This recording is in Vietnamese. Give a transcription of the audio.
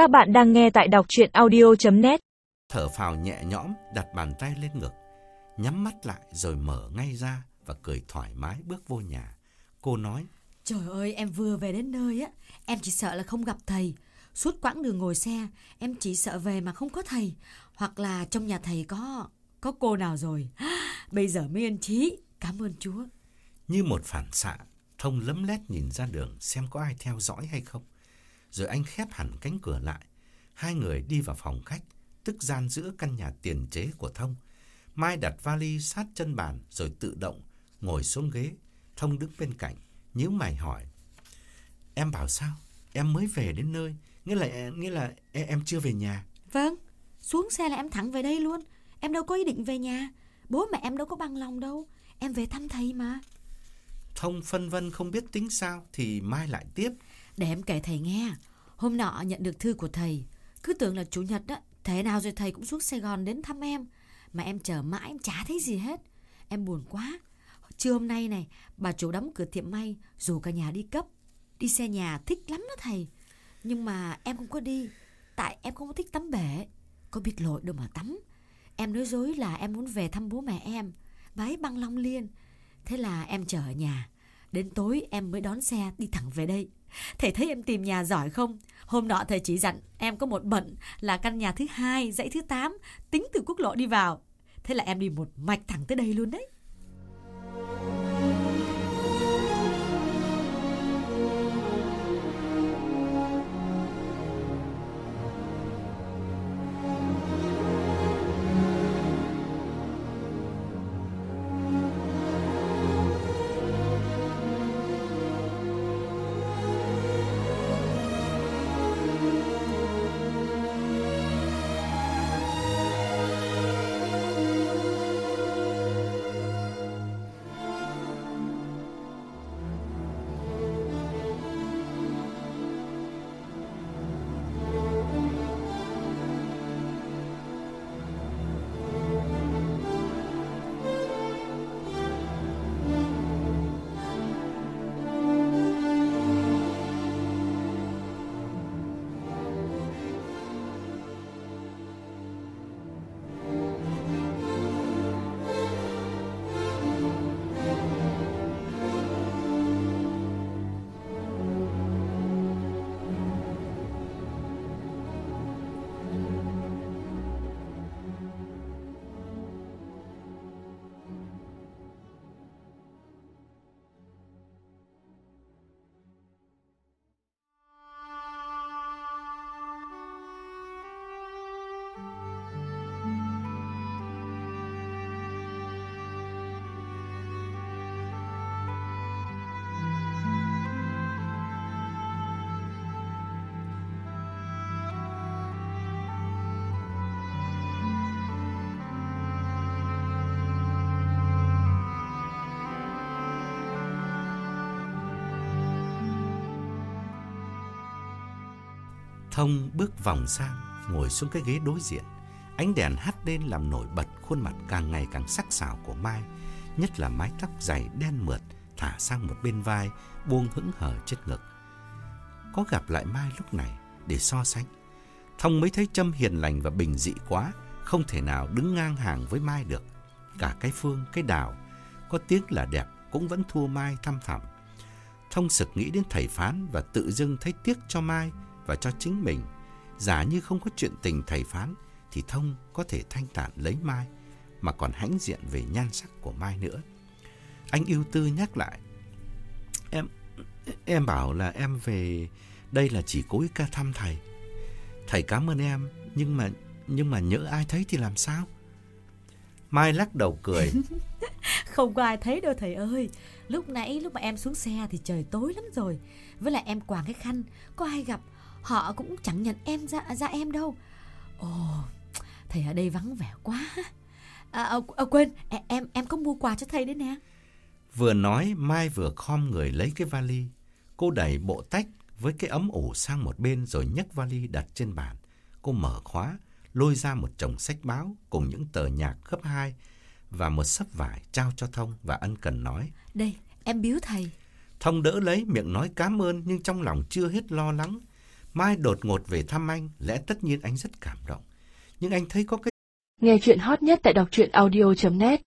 Các bạn đang nghe tại đọc chuyện audio.net Thở phào nhẹ nhõm, đặt bàn tay lên ngực, nhắm mắt lại rồi mở ngay ra và cười thoải mái bước vô nhà. Cô nói, Trời ơi, em vừa về đến nơi á, em chỉ sợ là không gặp thầy. Suốt quãng đường ngồi xe, em chỉ sợ về mà không có thầy. Hoặc là trong nhà thầy có, có cô nào rồi. Bây giờ mới yên trí, cảm ơn Chúa. như một phản xạ, Thông lấm lét nhìn ra đường xem có ai theo dõi hay không. Rồi anh khép hẳn cánh cửa lại. Hai người đi vào phòng khách, tức gian giữa căn nhà tiền chế của Thông. Mai đặt vali sát chân bàn rồi tự động ngồi xuống ghế. Thông đứng bên cạnh, nhíu mày hỏi. Em bảo sao? Em mới về đến nơi, nghĩa là nghĩa là em, em chưa về nhà. Vâng, xuống xe là em thẳng về đây luôn. Em đâu có ý định về nhà. Bố mẹ em đâu có bằng lòng đâu. Em về thăm thầy mà. Thông phân vân không biết tính sao thì Mai lại tiếp. Để em kể thầy nghe. Hôm nọ nhận được thư của thầy. Cứ tưởng là chủ nhật đó thế nào rồi thầy cũng xuống Sài Gòn đến thăm em. Mà em chờ mãi em chả thấy gì hết. Em buồn quá. Trưa hôm nay này, bà chủ đóng cửa tiệm may, dù cả nhà đi cấp. Đi xe nhà thích lắm đó thầy. Nhưng mà em không có đi. Tại em không có thích tắm bể. Có biết lội đâu mà tắm. Em nói dối là em muốn về thăm bố mẹ em. Bà ấy băng long liên. Thế là em chờ ở nhà. Đến tối em mới đón xe đi thẳng về đây. Thầy thấy em tìm nhà giỏi không? Hôm nọ thầy chỉ dặn em có một bận là căn nhà thứ hai, dãy thứ 8, tính từ quốc lộ đi vào. Thế là em đi một mạch thẳng tới đây luôn đấy. Thông bước vòng sang, ngồi xuống cái ghế đối diện. Ánh đèn hắt lên làm nổi bật khuôn mặt càng ngày càng sắc sảo của Mai, nhất là mái tóc dày đen mượt thả sang một bên vai, buông hững hờ trên ngực. Có gặp lại Mai lúc này để so sánh, Thông mới thấy Trâm hiền lành và bình dị quá, không thể nào đứng ngang hàng với Mai được. Cả cái Phương, cái Đào, có tiếng là đẹp cũng vẫn thua Mai thăm thẳm. Thông sực nghĩ đến thầy phán và tự dưng thấy tiếc cho Mai và cho chính mình. Giả như không có chuyện tình thầy phán thì Thông có thể thanh tản lấy Mai mà còn hãnh diện về nhan sắc của Mai nữa. Anh yêu tư nhắc lại. Em em bảo là em về đây là chỉ cố ý ca thăm thầy. Thầy cảm ơn em, nhưng mà nhưng mà nhỡ ai thấy thì làm sao? Mai lắc đầu cười. Không có ai thấy đâu thầy ơi. Lúc nãy lúc mà em xuống xe thì trời tối lắm rồi. Với lại em quàng cái khăn, có ai gặp họ cũng chẳng nhận em ra ra em đâu. Ồ, thầy ở đây vắng vẻ quá. À, à, à, quên, em- em em có mua quà cho thầy đấy nè. Vừa nói Mai vừa khom người lấy cái vali. Cô đẩy bộ tách với cái ấm ủ sang một bên rồi nhấc vali đặt trên bàn. Cô mở khóa, lôi ra một chồng sách báo cùng những tờ nhạc gấp hai và một sấp vải trao cho Thông và ân cần nói. Đây, em biếu thầy. Thông đỡ lấy miệng nói cảm ơn nhưng trong lòng chưa hết lo lắng. Mai đột ngột về thăm anh, lẽ tất nhiên anh rất cảm động. Nhưng anh thấy có cái Nghe chuyện hot nhất tại đọc truyện audio.net